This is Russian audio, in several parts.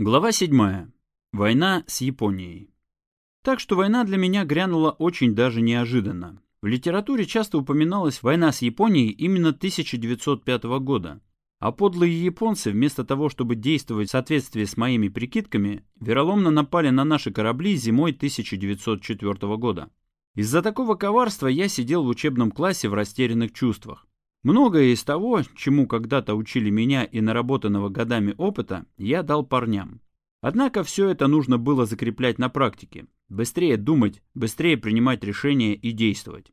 Глава 7. Война с Японией. Так что война для меня грянула очень даже неожиданно. В литературе часто упоминалась война с Японией именно 1905 года. А подлые японцы, вместо того, чтобы действовать в соответствии с моими прикидками, вероломно напали на наши корабли зимой 1904 года. Из-за такого коварства я сидел в учебном классе в растерянных чувствах. Многое из того, чему когда-то учили меня и наработанного годами опыта, я дал парням. Однако все это нужно было закреплять на практике. Быстрее думать, быстрее принимать решения и действовать.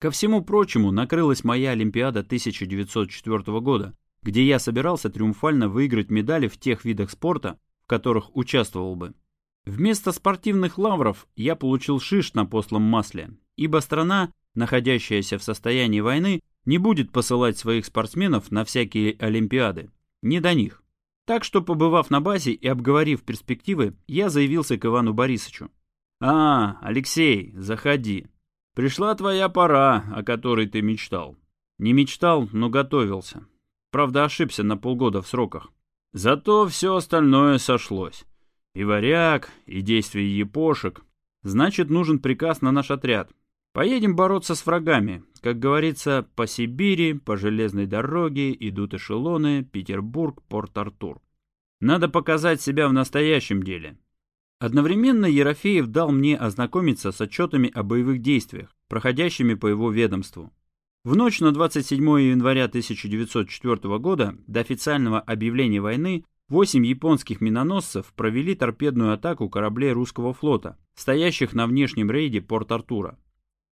Ко всему прочему, накрылась моя Олимпиада 1904 года, где я собирался триумфально выиграть медали в тех видах спорта, в которых участвовал бы. Вместо спортивных лавров я получил шиш на послом масле, ибо страна, находящаяся в состоянии войны, не будет посылать своих спортсменов на всякие олимпиады. Не до них. Так что, побывав на базе и обговорив перспективы, я заявился к Ивану Борисовичу. «А, Алексей, заходи. Пришла твоя пора, о которой ты мечтал». Не мечтал, но готовился. Правда, ошибся на полгода в сроках. Зато все остальное сошлось. И варяг, и действия епошек. Значит, нужен приказ на наш отряд. Поедем бороться с врагами. Как говорится, по Сибири, по железной дороге идут эшелоны Петербург, Порт-Артур. Надо показать себя в настоящем деле. Одновременно Ерофеев дал мне ознакомиться с отчетами о боевых действиях, проходящими по его ведомству. В ночь на 27 января 1904 года до официального объявления войны восемь японских миноносцев провели торпедную атаку кораблей русского флота, стоящих на внешнем рейде Порт-Артура.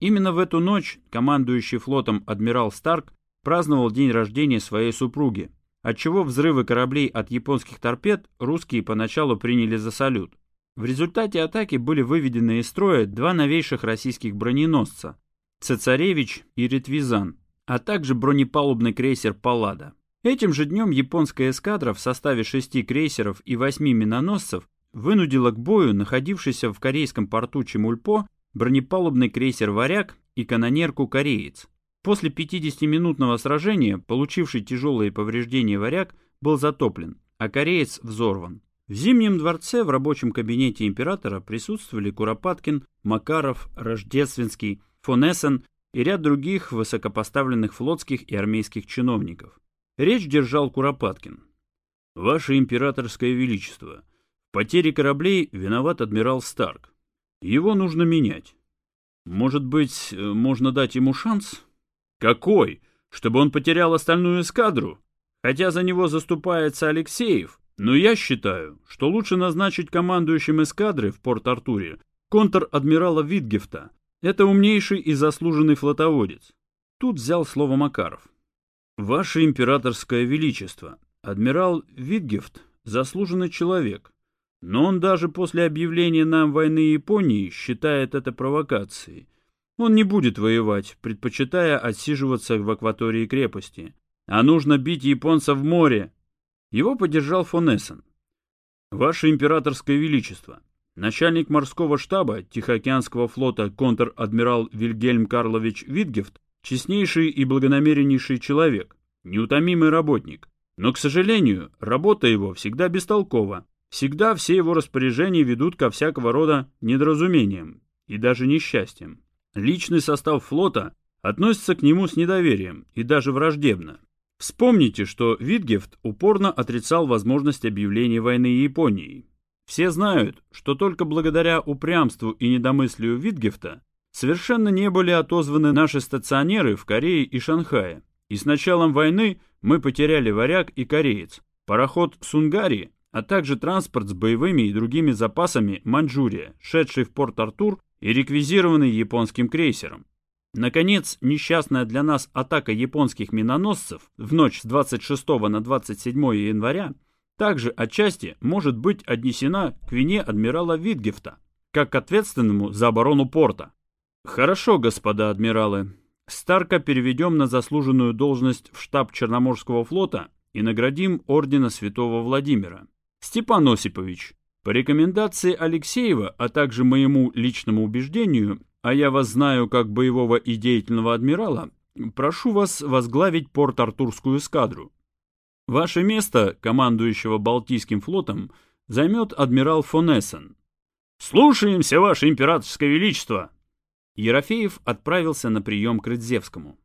Именно в эту ночь командующий флотом адмирал Старк праздновал день рождения своей супруги, отчего взрывы кораблей от японских торпед русские поначалу приняли за салют. В результате атаки были выведены из строя два новейших российских броненосца «Цесаревич» и «Ретвизан», а также бронепалубный крейсер «Паллада». Этим же днем японская эскадра в составе шести крейсеров и восьми миноносцев вынудила к бою находившийся в корейском порту Чемульпо бронепалубный крейсер «Варяг» и канонерку «Кореец». После 50-минутного сражения, получивший тяжелые повреждения «Варяг», был затоплен, а «Кореец» взорван. В Зимнем дворце в рабочем кабинете императора присутствовали Куропаткин, Макаров, Рождественский, фон Эссен и ряд других высокопоставленных флотских и армейских чиновников. Речь держал Куропаткин. «Ваше императорское величество, в потере кораблей виноват адмирал Старк. Его нужно менять. Может быть, э, можно дать ему шанс? Какой? Чтобы он потерял остальную эскадру? Хотя за него заступается Алексеев, но я считаю, что лучше назначить командующим эскадры в Порт-Артуре контр-адмирала Витгефта. Это умнейший и заслуженный флотоводец. Тут взял слово Макаров. Ваше императорское величество, адмирал Витгефт – заслуженный человек, но он даже после объявления нам войны Японии считает это провокацией. Он не будет воевать, предпочитая отсиживаться в акватории крепости. А нужно бить японцев в море. Его поддержал фон Эссен. Ваше императорское величество, начальник морского штаба Тихоокеанского флота контр-адмирал Вильгельм Карлович Витгефт, честнейший и благонамереннейший человек, неутомимый работник. Но, к сожалению, работа его всегда бестолкова. Всегда все его распоряжения ведут ко всякого рода недоразумениям и даже несчастьям. Личный состав флота относится к нему с недоверием и даже враждебно. Вспомните, что Витгефт упорно отрицал возможность объявления войны Японии. Все знают, что только благодаря упрямству и недомыслию Витгефта совершенно не были отозваны наши стационеры в Корее и Шанхае. И с началом войны мы потеряли варяг и кореец. Пароход Сунгари а также транспорт с боевыми и другими запасами «Маньчжурия», шедший в Порт-Артур и реквизированный японским крейсером. Наконец, несчастная для нас атака японских миноносцев в ночь с 26 на 27 января также отчасти может быть отнесена к вине адмирала Витгефта, как к ответственному за оборону порта. Хорошо, господа адмиралы. Старка переведем на заслуженную должность в штаб Черноморского флота и наградим ордена Святого Владимира. Степан Осипович, по рекомендации Алексеева, а также моему личному убеждению, а я вас знаю как боевого и деятельного адмирала, прошу вас возглавить Порт-Артурскую эскадру. Ваше место, командующего Балтийским флотом, займет адмирал фон Эссен. «Слушаемся, Ваше Императорское Величество!» Ерофеев отправился на прием к Рыдзевскому.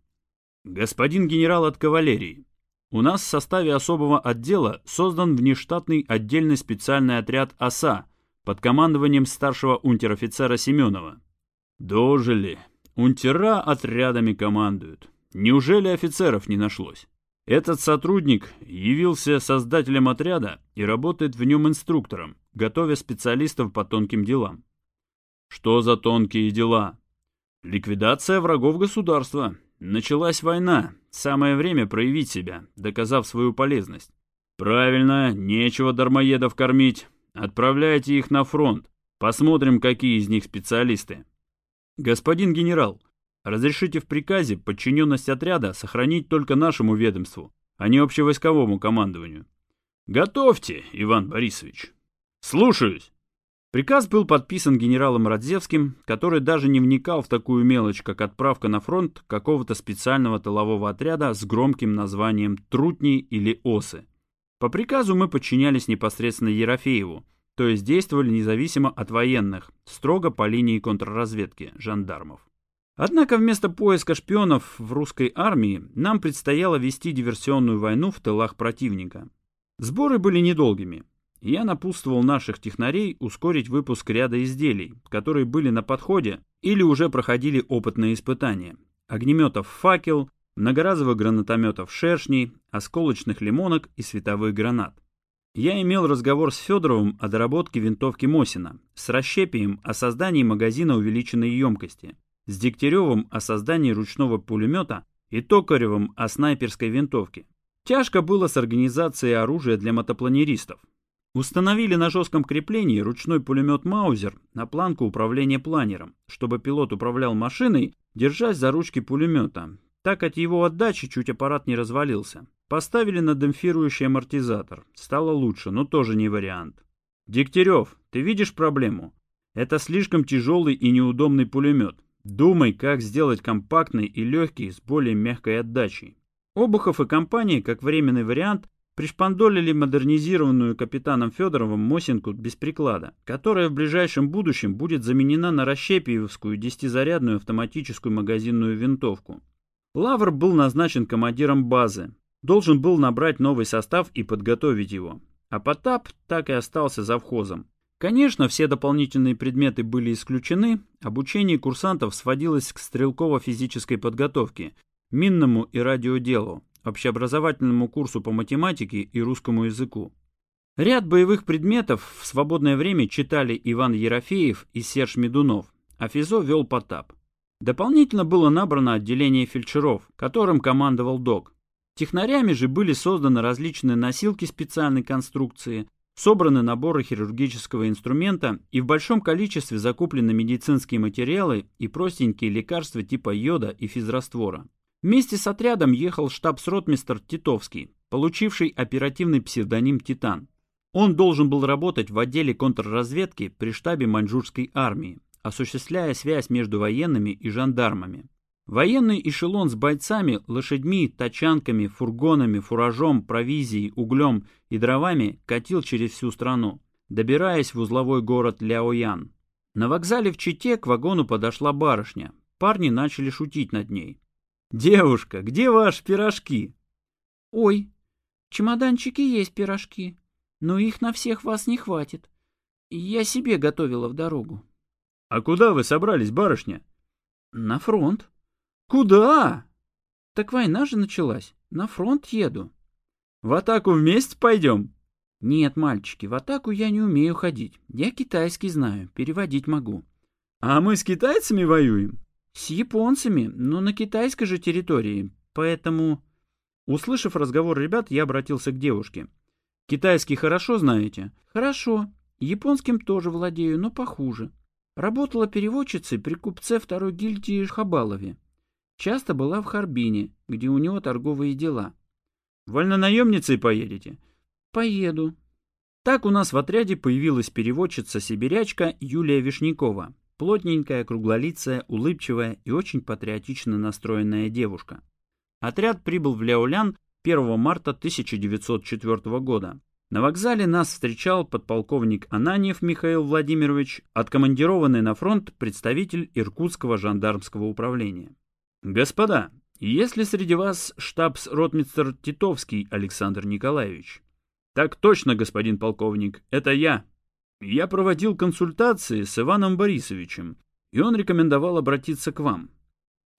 «Господин генерал от кавалерии, у нас в составе особого отдела создан внештатный отдельный специальный отряд «ОСА» под командованием старшего унтер-офицера Семенова. Дожили. Унтера отрядами командуют. Неужели офицеров не нашлось? Этот сотрудник явился создателем отряда и работает в нем инструктором, готовя специалистов по тонким делам. Что за тонкие дела? Ликвидация врагов государства. Началась война. Самое время проявить себя, доказав свою полезность. Правильно, нечего дармоедов кормить. Отправляйте их на фронт. Посмотрим, какие из них специалисты. Господин генерал, разрешите в приказе подчиненность отряда сохранить только нашему ведомству, а не общевойсковому командованию. Готовьте, Иван Борисович. Слушаюсь. Приказ был подписан генералом Радзевским, который даже не вникал в такую мелочь, как отправка на фронт какого-то специального тылового отряда с громким названием «Трутни» или «Осы». По приказу мы подчинялись непосредственно Ерофееву, то есть действовали независимо от военных, строго по линии контрразведки, жандармов. Однако вместо поиска шпионов в русской армии нам предстояло вести диверсионную войну в тылах противника. Сборы были недолгими я напутствовал наших технарей ускорить выпуск ряда изделий, которые были на подходе или уже проходили опытные испытания. Огнеметов «Факел», многоразовых гранатометов «Шершней», осколочных лимонок и световых гранат. Я имел разговор с Федоровым о доработке винтовки Мосина, с Расщепием о создании магазина увеличенной емкости, с Дегтяревым о создании ручного пулемета и Токаревым о снайперской винтовке. Тяжко было с организацией оружия для мотопланеристов. Установили на жестком креплении ручной пулемет «Маузер» на планку управления планером, чтобы пилот управлял машиной, держась за ручки пулемета. Так от его отдачи чуть аппарат не развалился. Поставили на демпфирующий амортизатор. Стало лучше, но тоже не вариант. Дегтярев, ты видишь проблему? Это слишком тяжелый и неудобный пулемет. Думай, как сделать компактный и легкий с более мягкой отдачей. Обухов и компания, как временный вариант, пришпандолили модернизированную капитаном Федоровым Мосинку без приклада, которая в ближайшем будущем будет заменена на расщепиевскую десятизарядную автоматическую магазинную винтовку. Лавр был назначен командиром базы, должен был набрать новый состав и подготовить его. А Потап так и остался завхозом. Конечно, все дополнительные предметы были исключены, обучение курсантов сводилось к стрелково-физической подготовке, минному и радиоделу, общеобразовательному курсу по математике и русскому языку. Ряд боевых предметов в свободное время читали Иван Ерофеев и Серж Медунов, а ФИЗО вел Потап. Дополнительно было набрано отделение фельдшеров, которым командовал ДОК. Технарями же были созданы различные носилки специальной конструкции, собраны наборы хирургического инструмента и в большом количестве закуплены медицинские материалы и простенькие лекарства типа йода и физраствора. Вместе с отрядом ехал штабс-ротмистр Титовский, получивший оперативный псевдоним «Титан». Он должен был работать в отделе контрразведки при штабе маньчжурской армии, осуществляя связь между военными и жандармами. Военный эшелон с бойцами, лошадьми, тачанками, фургонами, фуражом, провизией, углем и дровами катил через всю страну, добираясь в узловой город Ляоян. На вокзале в Чите к вагону подошла барышня. Парни начали шутить над ней. «Девушка, где ваши пирожки?» «Ой, в чемоданчике есть пирожки, но их на всех вас не хватит. Я себе готовила в дорогу». «А куда вы собрались, барышня?» «На фронт». «Куда?» «Так война же началась. На фронт еду». «В атаку вместе пойдем?» «Нет, мальчики, в атаку я не умею ходить. Я китайский знаю, переводить могу». «А мы с китайцами воюем?» С японцами, но на китайской же территории, поэтому... Услышав разговор ребят, я обратился к девушке. «Китайский хорошо знаете?» «Хорошо. Японским тоже владею, но похуже. Работала переводчицей при купце второй гильдии Хабалове. Часто была в Харбине, где у него торговые дела». «Вольнонаемницей поедете?» «Поеду». Так у нас в отряде появилась переводчица-сибирячка Юлия Вишнякова. Плотненькая, круглолицая, улыбчивая и очень патриотично настроенная девушка. Отряд прибыл в Ляолян 1 марта 1904 года. На вокзале нас встречал подполковник Ананьев Михаил Владимирович, откомандированный на фронт представитель Иркутского жандармского управления. «Господа, есть ли среди вас штабс-ротмистер Титовский Александр Николаевич?» «Так точно, господин полковник, это я. Я проводил консультации с Иваном Борисовичем, и он рекомендовал обратиться к вам.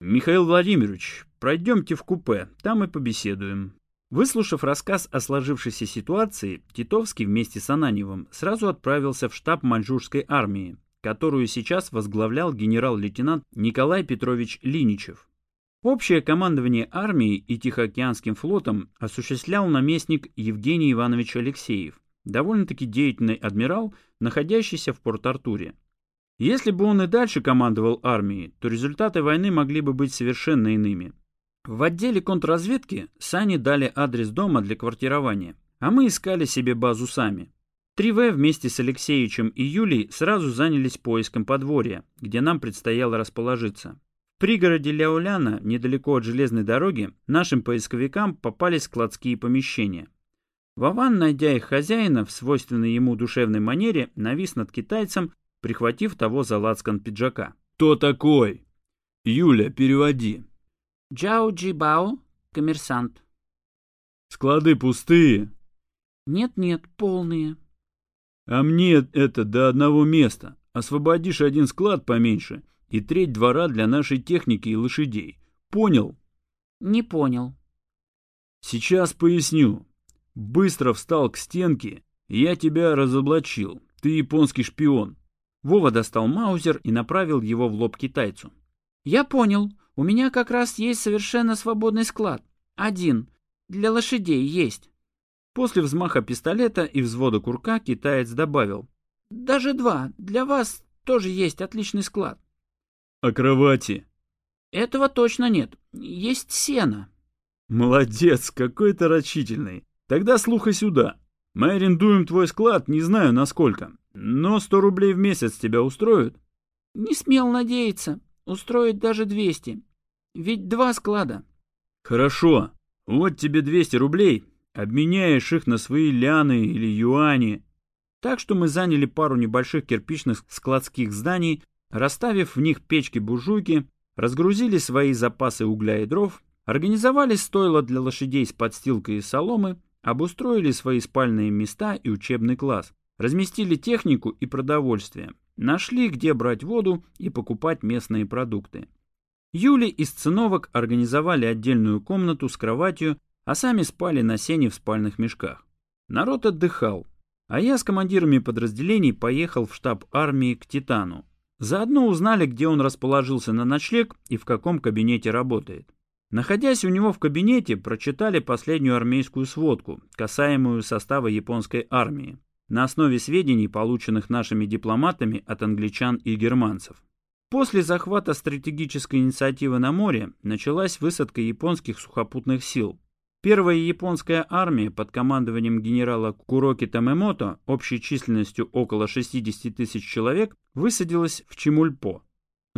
Михаил Владимирович, пройдемте в купе, там и побеседуем». Выслушав рассказ о сложившейся ситуации, Титовский вместе с Ананьевым сразу отправился в штаб маньчжурской армии, которую сейчас возглавлял генерал-лейтенант Николай Петрович Линичев. Общее командование армией и Тихоокеанским флотом осуществлял наместник Евгений Иванович Алексеев, довольно-таки деятельный адмирал, находящийся в Порт-Артуре. Если бы он и дальше командовал армией, то результаты войны могли бы быть совершенно иными. В отделе контрразведки Сани дали адрес дома для квартирования, а мы искали себе базу сами. 3В вместе с Алексеевичем и Юлей сразу занялись поиском подворья, где нам предстояло расположиться. В пригороде Ляуляна, недалеко от железной дороги, нашим поисковикам попались складские помещения. Вован, найдя их хозяина в свойственной ему душевной манере, навис над китайцем, прихватив того за лацкан пиджака. «Кто такой?» «Юля, переводи», Джао Джибао, коммерсант. Склады пустые? Нет-нет, полные. А мне это до одного места. Освободишь один склад поменьше и треть двора для нашей техники и лошадей. Понял? Не понял. Сейчас поясню. Быстро встал к стенке, я тебя разоблачил. Ты японский шпион. Вова достал маузер и направил его в лоб китайцу. Я понял. У меня как раз есть совершенно свободный склад. Один. Для лошадей есть. После взмаха пистолета и взвода курка китаец добавил. Даже два. Для вас тоже есть отличный склад. А кровати? Этого точно нет. Есть сено. Молодец, какой ты рачительный. Тогда слухай сюда. Мы арендуем твой склад, не знаю насколько. Но сто рублей в месяц тебя устроят? Не смел надеяться. Устроить даже двести. Ведь два склада. Хорошо. Вот тебе 200 рублей. Обменяешь их на свои ляны или юани. Так что мы заняли пару небольших кирпичных складских зданий, расставив в них печки-буржуйки, разгрузили свои запасы угля и дров, организовали стойла для лошадей с подстилкой из соломы, обустроили свои спальные места и учебный класс, разместили технику и продовольствие, нашли, где брать воду и покупать местные продукты. Юли из циновок организовали отдельную комнату с кроватью, а сами спали на сене в спальных мешках. Народ отдыхал, а я с командирами подразделений поехал в штаб армии к Титану. Заодно узнали, где он расположился на ночлег и в каком кабинете работает. Находясь у него в кабинете, прочитали последнюю армейскую сводку, касаемую состава японской армии, на основе сведений, полученных нашими дипломатами от англичан и германцев. После захвата стратегической инициативы на море началась высадка японских сухопутных сил. Первая японская армия под командованием генерала Куроки Тамемото общей численностью около 60 тысяч человек высадилась в Чемульпо.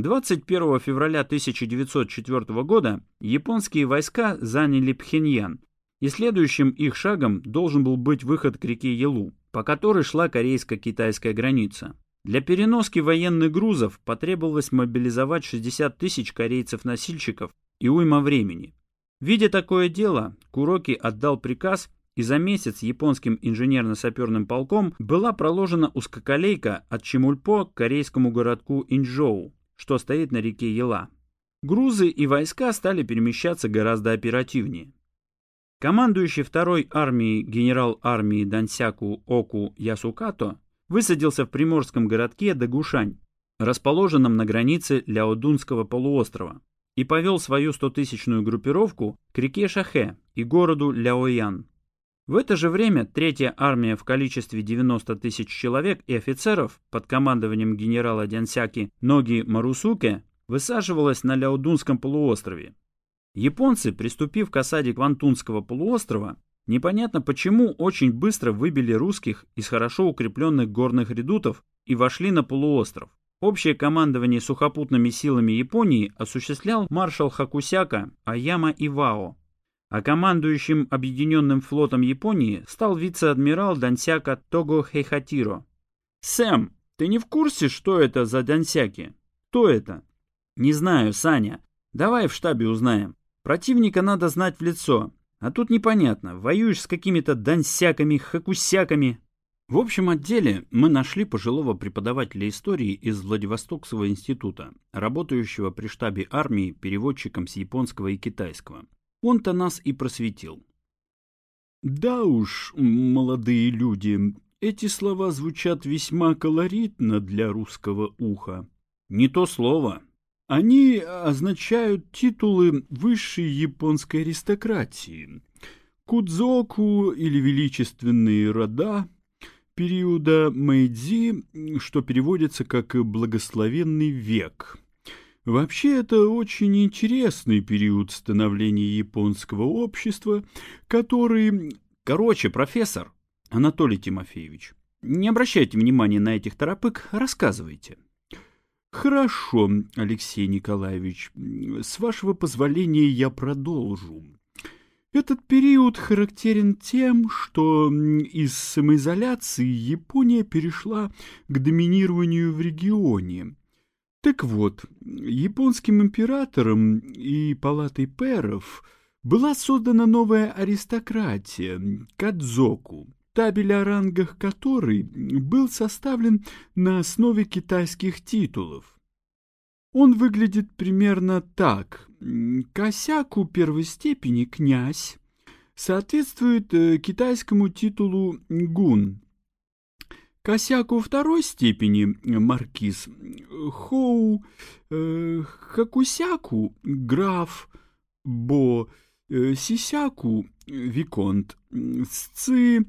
21 февраля 1904 года японские войска заняли Пхеньян, и следующим их шагом должен был быть выход к реке Елу, по которой шла корейско-китайская граница. Для переноски военных грузов потребовалось мобилизовать 60 тысяч корейцев-носильщиков и уйма времени. Видя такое дело, Куроки отдал приказ, и за месяц японским инженерно-саперным полком была проложена узкоколейка от Чемульпо к корейскому городку Инчжоу, что стоит на реке Ела. Грузы и войска стали перемещаться гораздо оперативнее. Командующий второй армией генерал армии Дансяку Оку Ясукато высадился в приморском городке Дагушань, расположенном на границе Ляодунского полуострова, и повел свою стотысячную группировку к реке Шахе и городу Ляоян. В это же время Третья армия в количестве 90 тысяч человек и офицеров под командованием генерала Дянсяки Ноги Марусуке высаживалась на Ляодунском полуострове. Японцы, приступив к осаде Квантунского полуострова, Непонятно почему очень быстро выбили русских из хорошо укрепленных горных редутов и вошли на полуостров. Общее командование сухопутными силами Японии осуществлял маршал Хакусяка Аяма Ивао. А командующим Объединенным флотом Японии стал вице-адмирал Дансяка Того Хейхатиро. «Сэм, ты не в курсе, что это за Дансяки? Кто это?» «Не знаю, Саня. Давай в штабе узнаем. Противника надо знать в лицо. А тут непонятно, воюешь с какими-то дансяками, хакусяками». В общем отделе мы нашли пожилого преподавателя истории из Владивостокского института, работающего при штабе армии переводчиком с японского и китайского. Он-то нас и просветил. Да уж, молодые люди, эти слова звучат весьма колоритно для русского уха. Не то слово. Они означают титулы высшей японской аристократии. Кудзоку или величественные рода периода Мэйдзи, что переводится как «благословенный век». Вообще, это очень интересный период становления японского общества, который... Короче, профессор, Анатолий Тимофеевич, не обращайте внимания на этих торопык, рассказывайте. Хорошо, Алексей Николаевич, с вашего позволения я продолжу. Этот период характерен тем, что из самоизоляции Япония перешла к доминированию в регионе, так вот, японским императором и палатой пэров была создана новая аристократия – Кадзоку, табель о рангах которой был составлен на основе китайских титулов. Он выглядит примерно так. Косяку первой степени «князь» соответствует э, китайскому титулу «гун», Косяку второй степени маркиз, Хоу, э, Хакусяку граф, Бо, э, Сисяку виконт, Сци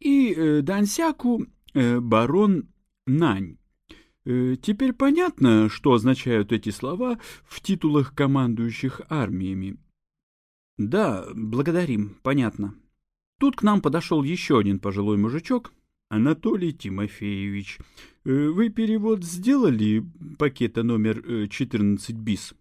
и э, Дансяку э, барон Нань. Э, теперь понятно, что означают эти слова в титулах командующих армиями. Да, благодарим, понятно. Тут к нам подошел еще один пожилой мужичок, Анатолий Тимофеевич, э, вы перевод сделали пакета номер 14 э, БИС?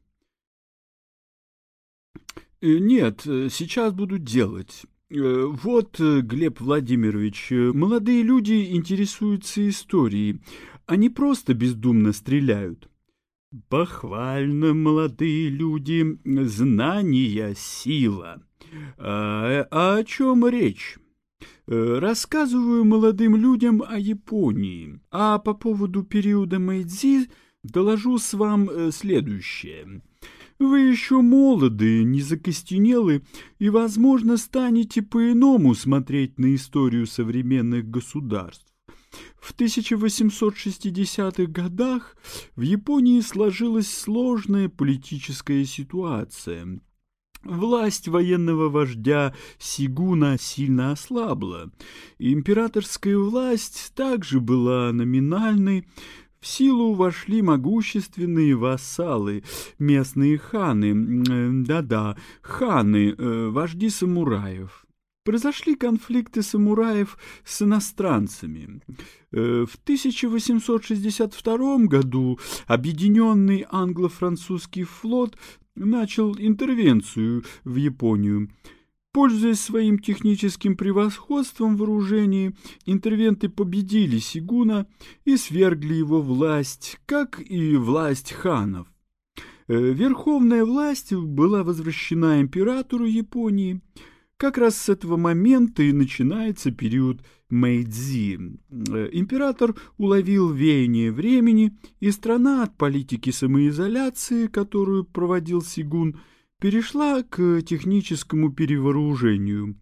Э, нет, сейчас буду делать. Вот, Глеб Владимирович, молодые люди интересуются историей, они просто бездумно стреляют. Похвально, молодые люди, знания — сила. А, а о чем речь? Э, рассказываю молодым людям о Японии, а по поводу периода Мэйдзи доложу с вам э, следующее. Вы еще молоды, не закостенелы и, возможно, станете по-иному смотреть на историю современных государств. В 1860-х годах в Японии сложилась сложная политическая ситуация, Власть военного вождя Сигуна сильно ослабла. Императорская власть также была номинальной, в силу вошли могущественные вассалы, местные ханы, да-да, ханы, э, вожди самураев. Произошли конфликты самураев с иностранцами. Э, в 1862 году объединенный англо-французский флот начал интервенцию в Японию. Пользуясь своим техническим превосходством в вооружении, интервенты победили Сигуна и свергли его власть, как и власть ханов. Э, верховная власть была возвращена императору Японии – как раз с этого момента и начинается период Мэйдзи. Э, император уловил веяние времени, и страна от политики самоизоляции, которую проводил Сигун, перешла к техническому перевооружению,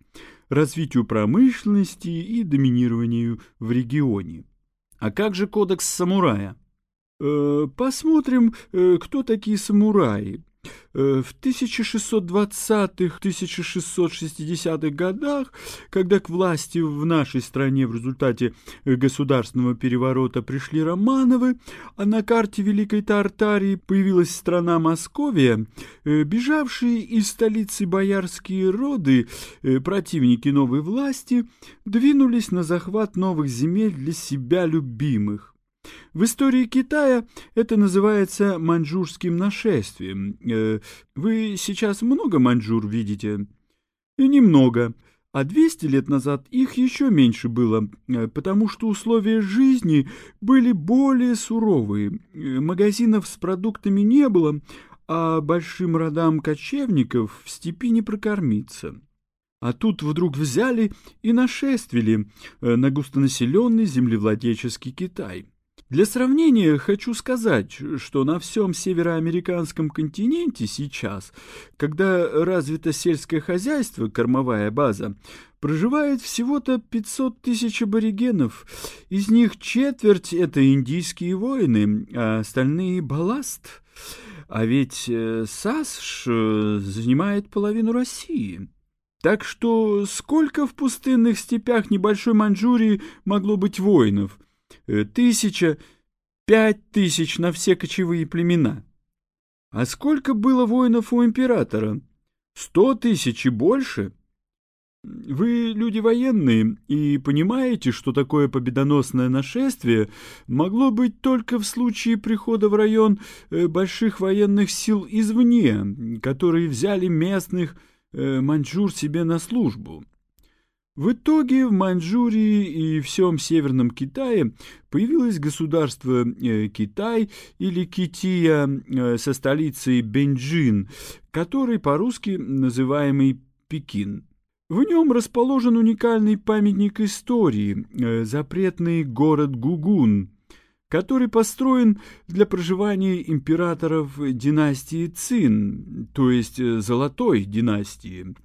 развитию промышленности и доминированию в регионе. А как же кодекс самурая? Э, посмотрим, э, кто такие самураи. Э, в 1620-1660-х годах, когда к власти в нашей стране в результате государственного переворота пришли Романовы, а на карте Великой Тартарии появилась страна Московия, э, бежавшие из столицы боярские роды, э, противники новой власти, двинулись на захват новых земель для себя любимых. В истории Китая это называется маньчжурским нашествием. Э, вы сейчас много маньчжур видите? Немного. А 200 лет назад их еще меньше было, э, потому что условия жизни были более суровые. Э, магазинов с продуктами не было, а большим родам кочевников в степи не прокормиться. А тут вдруг взяли и нашествили на густонаселенный землевладельческий Китай. Для сравнения хочу сказать, что на всем североамериканском континенте сейчас, когда развито сельское хозяйство, кормовая база, проживает всего-то 500 тысяч аборигенов. Из них четверть — это индийские воины, а остальные — балласт. А ведь э, САСШ э, занимает половину России. Так что сколько в пустынных степях небольшой Маньчжурии могло быть воинов — тысяча, пять тысяч на все кочевые племена. А сколько было воинов у императора? Сто тысяч и больше? Вы люди военные и понимаете, что такое победоносное нашествие могло быть только в случае прихода в район э, больших военных сил извне, которые взяли местных э, маньчжур себе на службу. В итоге в Маньчжурии и всем Северном Китае появилось государство э, Китай или Кития э, со столицей Бенджин, который по-русски называемый Пекин. В нем расположен уникальный памятник истории, э, запретный город Гугун, который построен для проживания императоров династии Цин, то есть э, Золотой династии.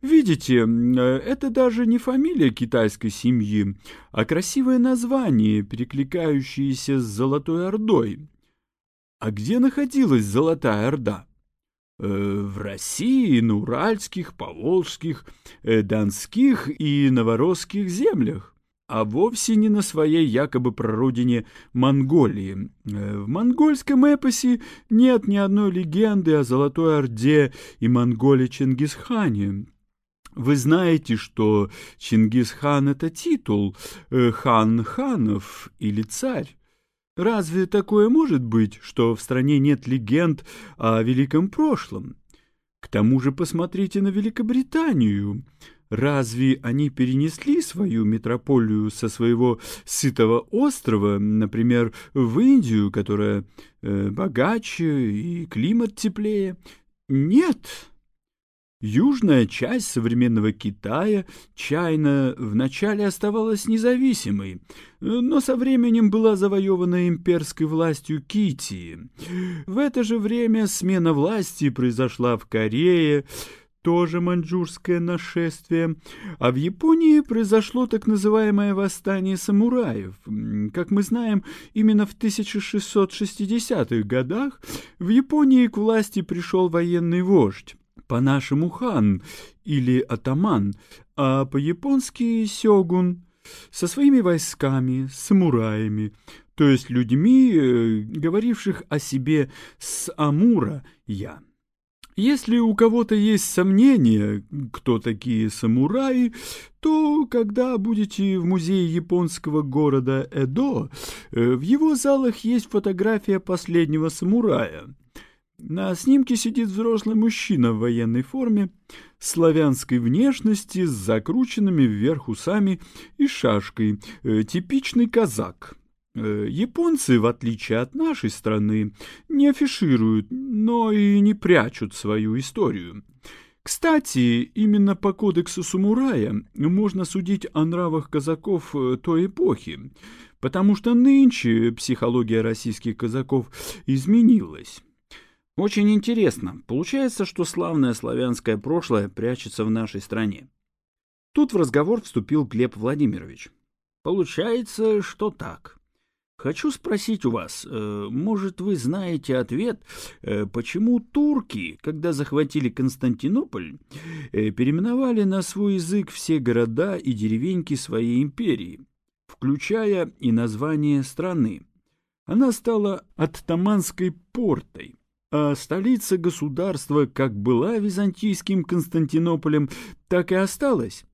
Видите, э, это даже не фамилия китайской семьи, а красивое название, перекликающееся с Золотой Ордой. А где находилась Золотая Орда? Э, в России, на Уральских, Поволжских, Донских и Новоросских землях а вовсе не на своей якобы прародине Монголии. Э, в монгольском эпосе нет ни одной легенды о Золотой Орде и монголе Чингисхане. Вы знаете, что Чингисхан — это титул, э, хан ханов или царь. Разве такое может быть, что в стране нет легенд о великом прошлом? К тому же посмотрите на Великобританию. Разве они перенесли свою метрополию со своего сытого острова, например, в Индию, которая э, богаче и климат теплее? Нет. Южная часть современного Китая, Чайна, вначале оставалась независимой, но со временем была завоевана имперской властью Китии. В это же время смена власти произошла в Корее, тоже маньчжурское нашествие, а в Японии произошло так называемое восстание самураев. Как мы знаем, именно в 1660-х годах в Японии к власти пришел военный вождь, по-нашему хан или атаман, а по-японски сёгун, со своими войсками, самураями, то есть людьми, э, говоривших о себе с Амура «я». Если у кого-то есть сомнения, кто такие самураи, то когда будете в музее японского города Эдо, э, в его залах есть фотография последнего самурая. На снимке сидит взрослый мужчина в военной форме, славянской внешности, с закрученными вверх усами и шашкой, э, типичный казак. Э, японцы, в отличие от нашей страны, не афишируют, но и не прячут свою историю. Кстати, именно по кодексу самурая можно судить о нравах казаков э, той эпохи, потому что нынче психология российских казаков изменилась. Очень интересно. Получается, что славное славянское прошлое прячется в нашей стране. Тут в разговор вступил Глеб Владимирович. Получается, что так. Хочу спросить у вас, э, может, вы знаете ответ, э, почему турки, когда захватили Константинополь, э, переименовали на свой язык все города и деревеньки своей империи, включая и название страны? Она стала Оттаманской портой, а столица государства как была византийским Константинополем, так и осталась.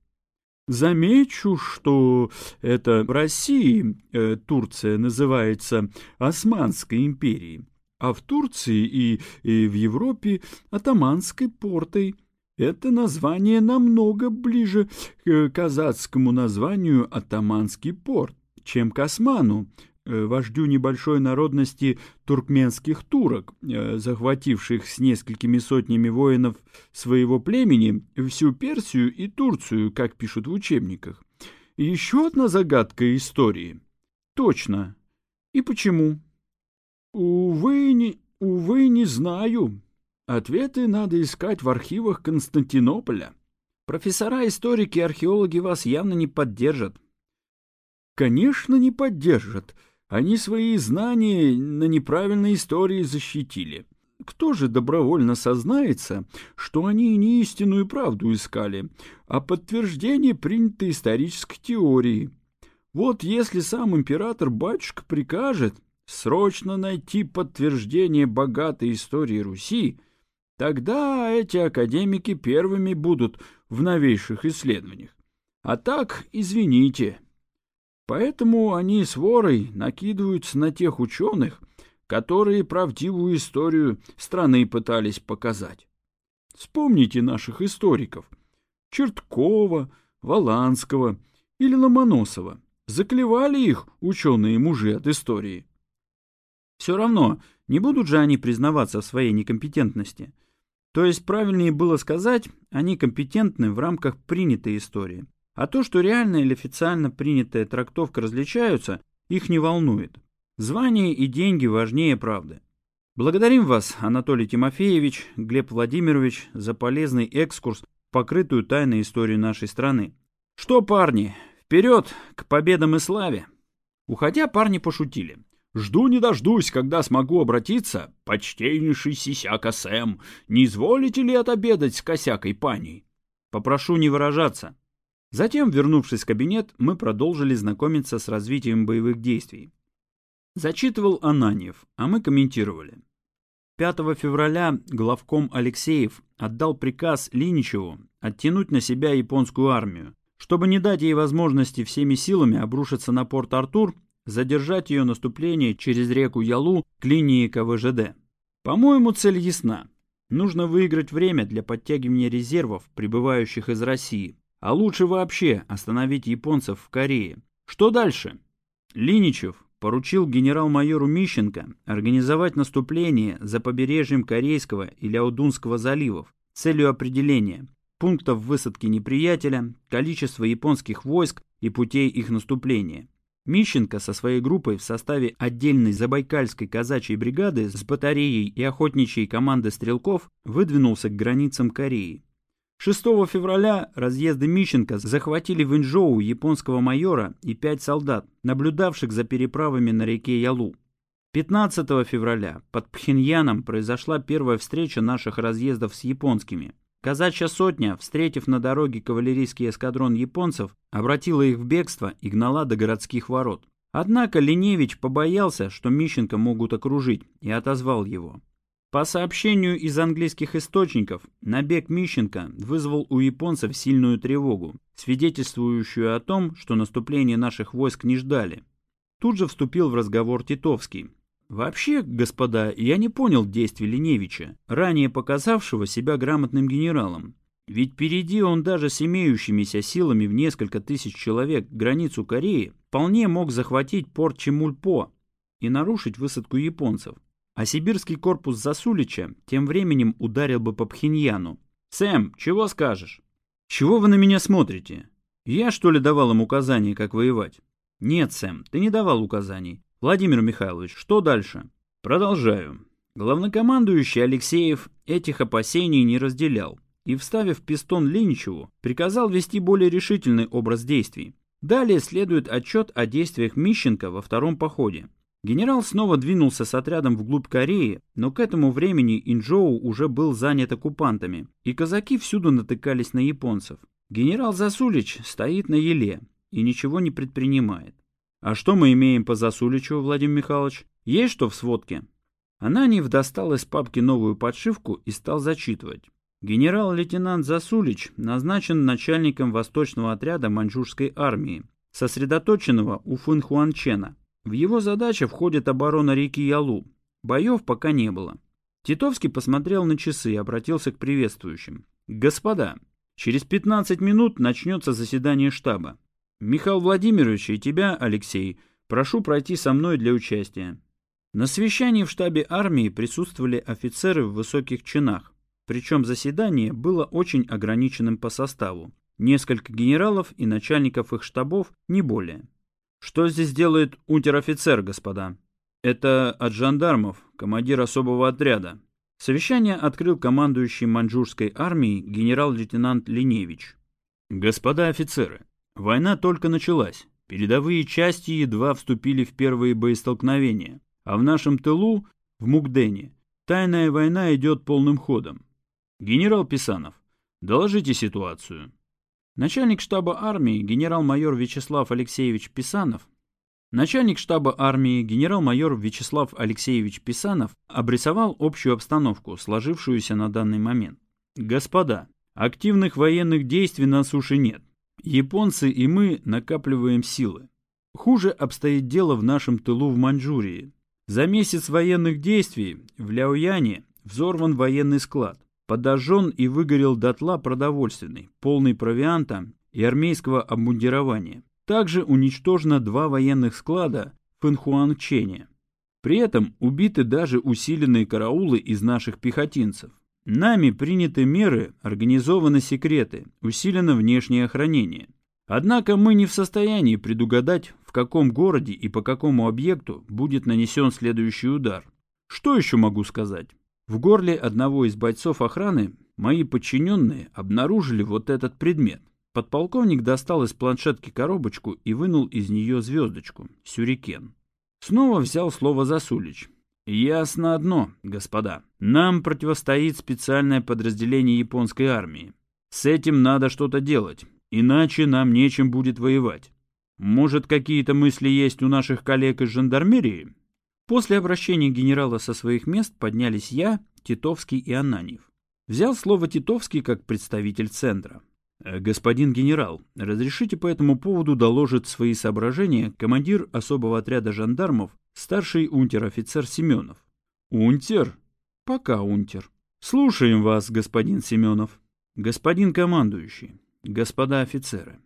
Замечу, что это в России э, Турция называется Османской империей, а в Турции и, и в Европе Атаманской портой. Это название намного ближе к казацкому названию «Атаманский порт», чем к Осману, э, вождю небольшой народности туркменских турок, э, захвативших с несколькими сотнями воинов своего племени всю Персию и Турцию, как пишут в учебниках. Еще одна загадка истории. Точно. И почему? Увы, не, увы, не знаю. Ответы надо искать в архивах Константинополя. Профессора-историки и археологи вас явно не поддержат. Конечно, не поддержат. Они свои знания на неправильной истории защитили. Кто же добровольно сознается, что они не истинную правду искали, а подтверждение принятой исторической теории? Вот если сам император-батюшка прикажет срочно найти подтверждение богатой истории Руси, Тогда эти академики первыми будут в новейших исследованиях. А так, извините. Поэтому они с ворой накидываются на тех ученых, которые правдивую историю страны пытались показать. Вспомните наших историков. Черткова, Воланского или Ломоносова. Заклевали их ученые-мужи от истории. Все равно, не будут же они признаваться в своей некомпетентности – то есть правильнее было сказать, они компетентны в рамках принятой истории. А то, что реально или официально принятая трактовка различаются, их не волнует. Звание и деньги важнее правды. Благодарим вас, Анатолий Тимофеевич, Глеб Владимирович, за полезный экскурс покрытую тайной историю нашей страны. Что, парни, вперед к победам и славе! Уходя, парни пошутили. Жду не дождусь, когда смогу обратиться, почтеннейший сисяка Сэм, не изволите ли отобедать с косякой паней? Попрошу не выражаться. Затем, вернувшись в кабинет, мы продолжили знакомиться с развитием боевых действий. Зачитывал Ананьев, а мы комментировали. 5 февраля главком Алексеев отдал приказ Линичеву оттянуть на себя японскую армию, чтобы не дать ей возможности всеми силами обрушиться на порт Артур задержать ее наступление через реку Ялу к линии КВЖД. По-моему, цель ясна. Нужно выиграть время для подтягивания резервов, прибывающих из России. А лучше вообще остановить японцев в Корее. Что дальше? Линичев поручил генерал-майору Мищенко организовать наступление за побережьем Корейского и Ляодунского заливов с целью определения пунктов высадки неприятеля, количества японских войск и путей их наступления. Мищенко со своей группой в составе отдельной Забайкальской казачьей бригады с батареей и охотничьей команды стрелков выдвинулся к границам Кореи. 6 февраля разъезды Мищенко захватили в Инчжоу японского майора и пять солдат, наблюдавших за переправами на реке Ялу. 15 февраля под Пхеньяном произошла первая встреча наших разъездов с японскими. Казачья сотня, встретив на дороге кавалерийский эскадрон японцев, обратила их в бегство и гнала до городских ворот. Однако Леневич побоялся, что Мищенко могут окружить, и отозвал его. По сообщению из английских источников, набег Мищенко вызвал у японцев сильную тревогу, свидетельствующую о том, что наступление наших войск не ждали. Тут же вступил в разговор Титовский, Вообще, господа, я не понял действий Леневича, ранее показавшего себя грамотным генералом. Ведь впереди он даже с имеющимися силами в несколько тысяч человек границу Кореи вполне мог захватить порт Чемульпо и нарушить высадку японцев. А сибирский корпус Засулича тем временем ударил бы по Пхеньяну. «Сэм, чего скажешь?» «Чего вы на меня смотрите? Я, что ли, давал им указания, как воевать?» «Нет, Сэм, ты не давал указаний. Владимир Михайлович, что дальше? Продолжаю. Главнокомандующий Алексеев этих опасений не разделял и, вставив пистон Линчеву, приказал вести более решительный образ действий. Далее следует отчет о действиях Мищенко во втором походе. Генерал снова двинулся с отрядом вглубь Кореи, но к этому времени Инчжоу уже был занят оккупантами, и казаки всюду натыкались на японцев. Генерал Засулич стоит на еле и ничего не предпринимает. А что мы имеем по Засуличу, Владимир Михайлович? Есть что в сводке? Ананьев достал из папки новую подшивку и стал зачитывать. Генерал-лейтенант Засулич назначен начальником восточного отряда маньчжурской армии, сосредоточенного у Фынхуанчена. В его задачи входит оборона реки Ялу. Боев пока не было. Титовский посмотрел на часы и обратился к приветствующим. Господа, через 15 минут начнется заседание штаба. Михаил Владимирович и тебя, Алексей, прошу пройти со мной для участия. На совещании в штабе армии присутствовали офицеры в высоких чинах, причем заседание было очень ограниченным по составу. Несколько генералов и начальников их штабов, не более. Что здесь делает унтер-офицер, господа? Это от жандармов, командир особого отряда. Совещание открыл командующий маньчжурской армией генерал-лейтенант Линевич. Господа офицеры, война только началась. Передовые части едва вступили в первые боестолкновения. А в нашем тылу, в Мукдене, тайная война идет полным ходом. Генерал Писанов, доложите ситуацию. Начальник штаба армии генерал-майор Вячеслав Алексеевич Писанов Начальник штаба армии генерал-майор Вячеслав Алексеевич Писанов обрисовал общую обстановку, сложившуюся на данный момент. Господа, активных военных действий на суше нет. Японцы и мы накапливаем силы. Хуже обстоит дело в нашем тылу в Маньчжурии. За месяц военных действий в Ляояне взорван военный склад, подожжен и выгорел дотла продовольственный, полный провианта и армейского обмундирования. Также уничтожено два военных склада в Фэнхуанчене. При этом убиты даже усиленные караулы из наших пехотинцев. Нами приняты меры, организованы секреты, усилено внешнее охранение. Однако мы не в состоянии предугадать, в каком городе и по какому объекту будет нанесен следующий удар. Что еще могу сказать? В горле одного из бойцов охраны мои подчиненные обнаружили вот этот предмет. Подполковник достал из планшетки коробочку и вынул из нее звездочку, сюрикен. Снова взял слово Засулич. «Ясно одно, господа. Нам противостоит специальное подразделение японской армии. С этим надо что-то делать, иначе нам нечем будет воевать. Может, какие-то мысли есть у наших коллег из жандармерии? После обращения генерала со своих мест поднялись я, Титовский и Ананьев. Взял слово Титовский как представитель центра. «Э, «Господин генерал, разрешите по этому поводу доложить свои соображения командир особого отряда жандармов, старший унтер-офицер Семенов». «Унтер?» «Пока унтер». «Слушаем вас, господин Семенов». «Господин командующий, господа офицеры,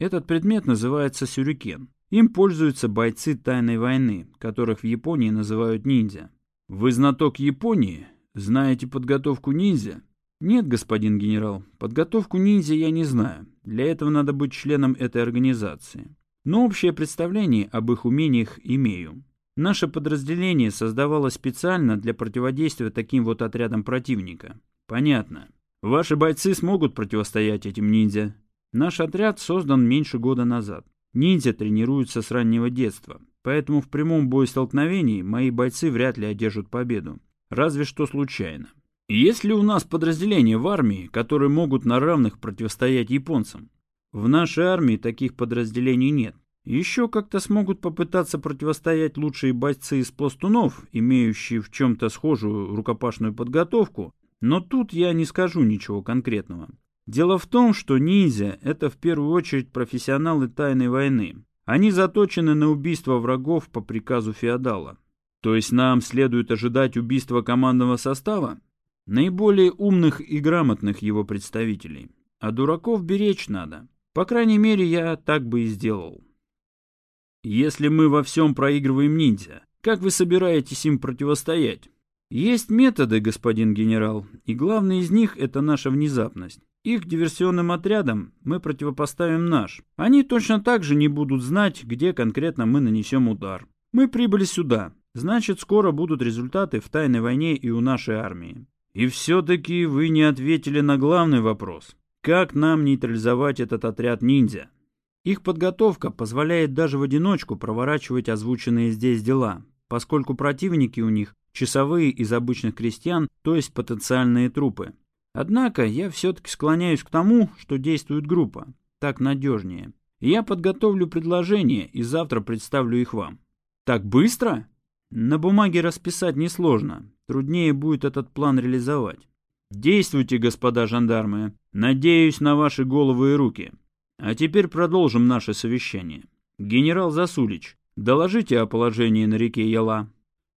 этот предмет называется сюрикен. Им пользуются бойцы тайной войны, которых в Японии называют ниндзя. Вы знаток Японии? Знаете подготовку ниндзя? Нет, господин генерал, подготовку ниндзя я не знаю. Для этого надо быть членом этой организации. Но общее представление об их умениях имею. Наше подразделение создавалось специально для противодействия таким вот отрядам противника. Понятно. Ваши бойцы смогут противостоять этим ниндзя? Наш отряд создан меньше года назад. Ниндзя тренируются с раннего детства, поэтому в прямом боестолкновении мои бойцы вряд ли одержат победу. Разве что случайно. Есть ли у нас подразделения в армии, которые могут на равных противостоять японцам? В нашей армии таких подразделений нет. Еще как-то смогут попытаться противостоять лучшие бойцы из пластунов, имеющие в чем-то схожую рукопашную подготовку, но тут я не скажу ничего конкретного. Дело в том, что ниндзя – это в первую очередь профессионалы тайной войны. Они заточены на убийство врагов по приказу феодала. То есть нам следует ожидать убийства командного состава? Наиболее умных и грамотных его представителей. А дураков беречь надо. По крайней мере, я так бы и сделал. Если мы во всем проигрываем ниндзя, как вы собираетесь им противостоять? Есть методы, господин генерал, и главный из них – это наша внезапность. Их диверсионным отрядам мы противопоставим наш. Они точно так же не будут знать, где конкретно мы нанесем удар. Мы прибыли сюда. Значит, скоро будут результаты в тайной войне и у нашей армии. И все-таки вы не ответили на главный вопрос. Как нам нейтрализовать этот отряд ниндзя? Их подготовка позволяет даже в одиночку проворачивать озвученные здесь дела, поскольку противники у них часовые из обычных крестьян, то есть потенциальные трупы. Однако я все-таки склоняюсь к тому, что действует группа. Так надежнее. Я подготовлю предложения и завтра представлю их вам. Так быстро? На бумаге расписать несложно. Труднее будет этот план реализовать. Действуйте, господа жандармы. Надеюсь на ваши головы и руки. А теперь продолжим наше совещание. Генерал Засулич, доложите о положении на реке Яла.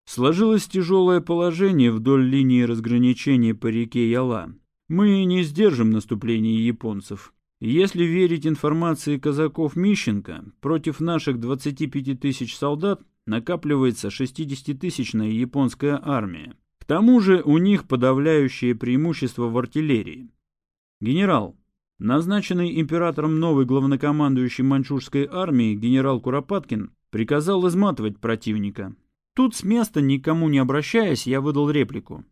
Сложилось тяжелое положение вдоль линии разграничения по реке Яла. Мы не сдержим наступление японцев. Если верить информации казаков Мищенко, против наших 25 тысяч солдат накапливается 60-тысячная японская армия. К тому же у них подавляющее преимущество в артиллерии. Генерал, назначенный императором новый главнокомандующий маньчжурской армии генерал Куропаткин приказал изматывать противника. Тут с места, никому не обращаясь, я выдал реплику.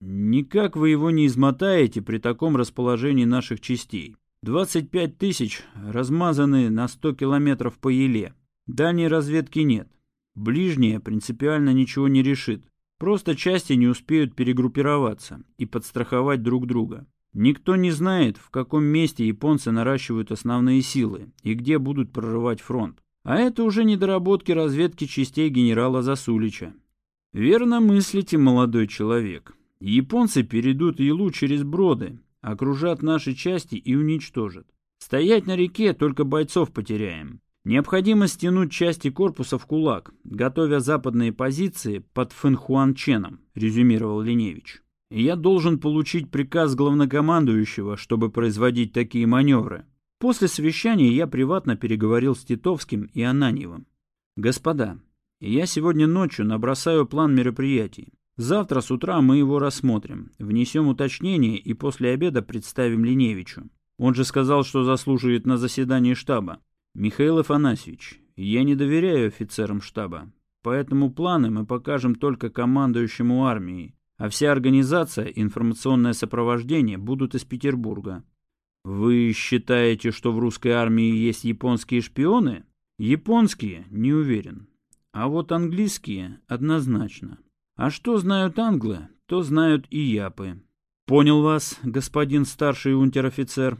«Никак вы его не измотаете при таком расположении наших частей. 25 тысяч размазаны на 100 километров по еле. Дальней разведки нет. Ближняя принципиально ничего не решит. Просто части не успеют перегруппироваться и подстраховать друг друга. Никто не знает, в каком месте японцы наращивают основные силы и где будут прорывать фронт. А это уже недоработки разведки частей генерала Засулича. Верно мыслите, молодой человек. Японцы перейдут Илу через броды, окружат наши части и уничтожат. Стоять на реке, только бойцов потеряем. Необходимо стянуть части корпуса в кулак, готовя западные позиции под Фэнхуанченом, резюмировал Леневич. Я должен получить приказ главнокомандующего, чтобы производить такие маневры. После совещания я приватно переговорил с Титовским и Ананьевым. Господа, я сегодня ночью набросаю план мероприятий. Завтра с утра мы его рассмотрим, внесем уточнения и после обеда представим Леневичу. Он же сказал, что заслуживает на заседании штаба. «Михаил Афанасьевич, я не доверяю офицерам штаба, поэтому планы мы покажем только командующему армией, а вся организация, информационное сопровождение будут из Петербурга. Вы считаете, что в русской армии есть японские шпионы? Японские, не уверен. А вот английские однозначно. А что знают англы, то знают и япы. Понял вас, господин старший унтер-офицер.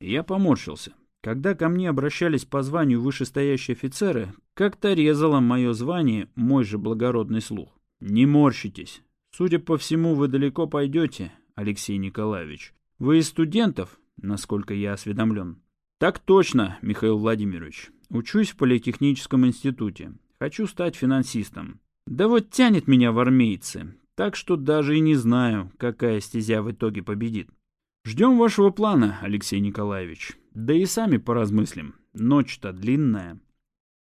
Я поморщился. Когда ко мне обращались по званию вышестоящие офицеры, как-то резало мое звание мой же благородный слух. Не морщитесь. Судя по всему, вы далеко пойдете, Алексей Николаевич. Вы из студентов, насколько я осведомлен. Так точно, Михаил Владимирович. Учусь в политехническом институте. Хочу стать финансистом. Да вот тянет меня в армейцы. Так что даже и не знаю, какая стезя в итоге победит. Ждем вашего плана, Алексей Николаевич. Да и сами поразмыслим. Ночь-то длинная.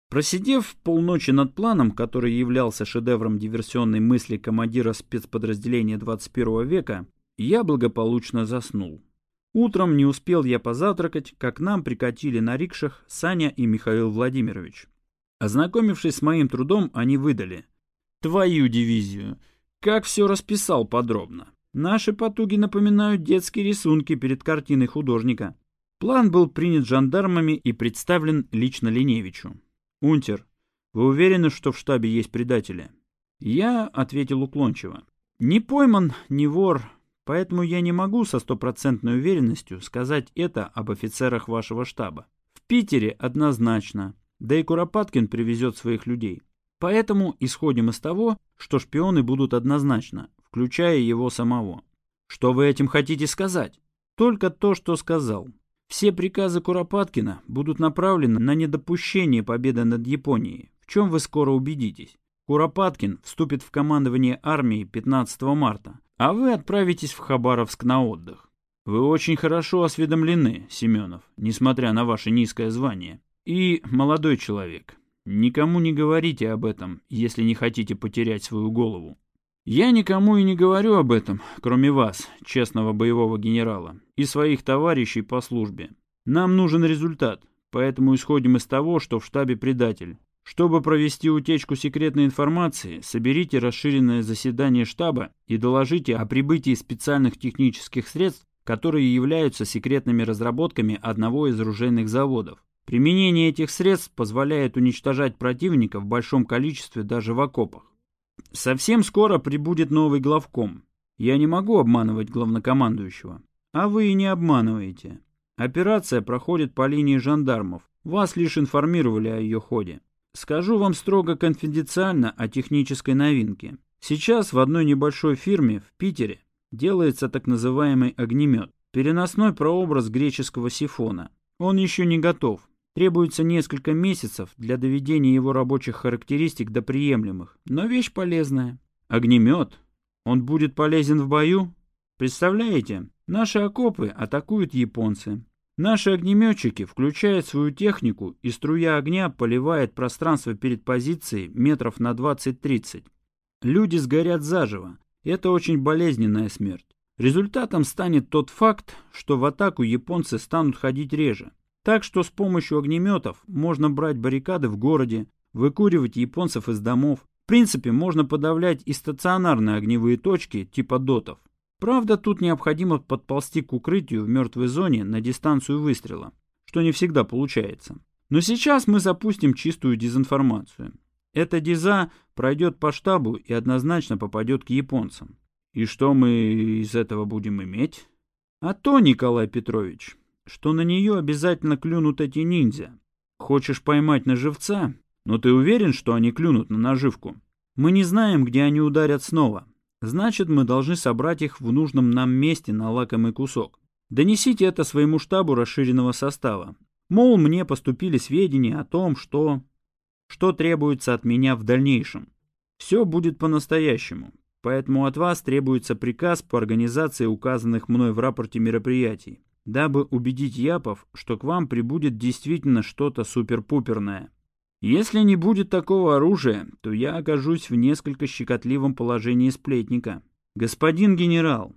Просидев полночи над планом, который являлся шедевром диверсионной мысли командира спецподразделения 21 века, я благополучно заснул. Утром не успел я позавтракать, как к нам прикатили на рикшах Саня и Михаил Владимирович. Ознакомившись с моим трудом, они выдали. «Твою дивизию! Как все расписал подробно!» Наши потуги напоминают детские рисунки перед картиной художника. План был принят жандармами и представлен лично Леневичу. «Унтер, вы уверены, что в штабе есть предатели?» Я ответил уклончиво. «Не пойман, не вор, поэтому я не могу со стопроцентной уверенностью сказать это об офицерах вашего штаба. В Питере однозначно, да и Куропаткин привезет своих людей. Поэтому исходим из того, что шпионы будут однозначно, включая его самого. Что вы этим хотите сказать? Только то, что сказал. Все приказы Куропаткина будут направлены на недопущение победы над Японией, в чем вы скоро убедитесь. Куропаткин вступит в командование армии 15 марта, а вы отправитесь в Хабаровск на отдых. Вы очень хорошо осведомлены, Семенов, несмотря на ваше низкое звание. И, молодой человек, никому не говорите об этом, если не хотите потерять свою голову. Я никому и не говорю об этом, кроме вас, честного боевого генерала, и своих товарищей по службе. Нам нужен результат, поэтому исходим из того, что в штабе предатель. Чтобы провести утечку секретной информации, соберите расширенное заседание штаба и доложите о прибытии специальных технических средств, которые являются секретными разработками одного из оружейных заводов. Применение этих средств позволяет уничтожать противника в большом количестве даже в окопах. Совсем скоро прибудет новый главком. Я не могу обманывать главнокомандующего. А вы и не обманываете. Операция проходит по линии жандармов. Вас лишь информировали о ее ходе. Скажу вам строго конфиденциально о технической новинке. Сейчас в одной небольшой фирме в Питере делается так называемый огнемет. Переносной прообраз греческого сифона. Он еще не готов. Требуется несколько месяцев для доведения его рабочих характеристик до приемлемых, но вещь полезная. Огнемет. Он будет полезен в бою? Представляете? Наши окопы атакуют японцы. Наши огнеметчики включают свою технику, и струя огня поливает пространство перед позицией метров на 20-30. Люди сгорят заживо. Это очень болезненная смерть. Результатом станет тот факт, что в атаку японцы станут ходить реже. Так что с помощью огнеметов можно брать баррикады в городе, выкуривать японцев из домов. В принципе, можно подавлять и стационарные огневые точки типа дотов. Правда, тут необходимо подползти к укрытию в мертвой зоне на дистанцию выстрела, что не всегда получается. Но сейчас мы запустим чистую дезинформацию. Эта диза пройдет по штабу и однозначно попадет к японцам. И что мы из этого будем иметь? А то, Николай Петрович, что на нее обязательно клюнут эти ниндзя. Хочешь поймать на живца? Но ты уверен, что они клюнут на наживку? Мы не знаем, где они ударят снова. Значит, мы должны собрать их в нужном нам месте на лакомый кусок. Донесите это своему штабу расширенного состава. Мол, мне поступили сведения о том, что... Что требуется от меня в дальнейшем. Все будет по-настоящему. Поэтому от вас требуется приказ по организации указанных мной в рапорте мероприятий, дабы убедить Япов, что к вам прибудет действительно что-то суперпуперное. Если не будет такого оружия, то я окажусь в несколько щекотливом положении сплетника. Господин генерал,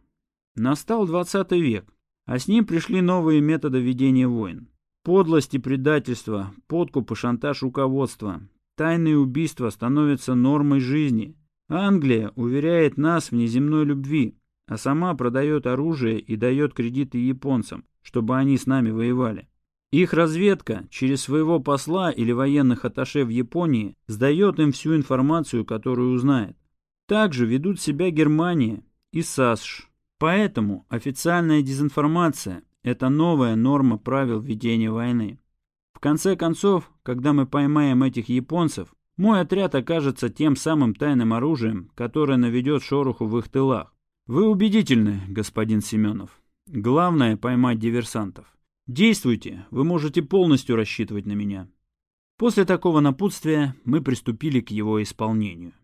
настал 20 век, а с ним пришли новые методы ведения войн. Подлость и предательство, подкуп и шантаж руководства, тайные убийства становятся нормой жизни. Англия уверяет нас в неземной любви, а сама продает оружие и дает кредиты японцам, чтобы они с нами воевали. Их разведка через своего посла или военных атташе в Японии сдает им всю информацию, которую узнает. Также ведут себя Германия и САСШ. Поэтому официальная дезинформация – это новая норма правил ведения войны. В конце концов, когда мы поймаем этих японцев, мой отряд окажется тем самым тайным оружием, которое наведет шороху в их тылах. Вы убедительны, господин Семенов. Главное – поймать диверсантов. Действуйте, вы можете полностью рассчитывать на меня. После такого напутствия мы приступили к его исполнению.